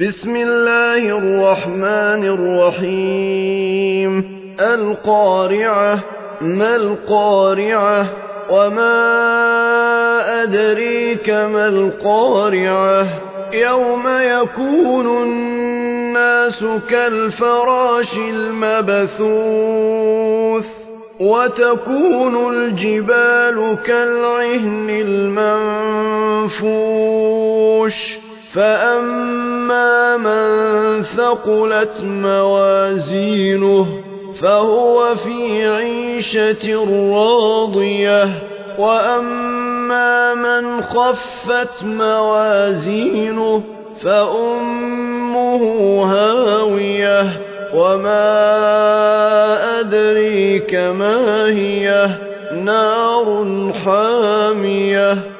بسم الله الرحمن الرحيم. القارعة ما القارعة؟ وما أدريك ما القارعة؟ يوم يكون الناس كالفراش المبثوث وتكون الجبال كالعهن المنفوش. فأما من ثقلت موازينه فهو في عيشة راضية وأما من خفت موازينه فأمه هاوية وما أدريك ما هي نار حامية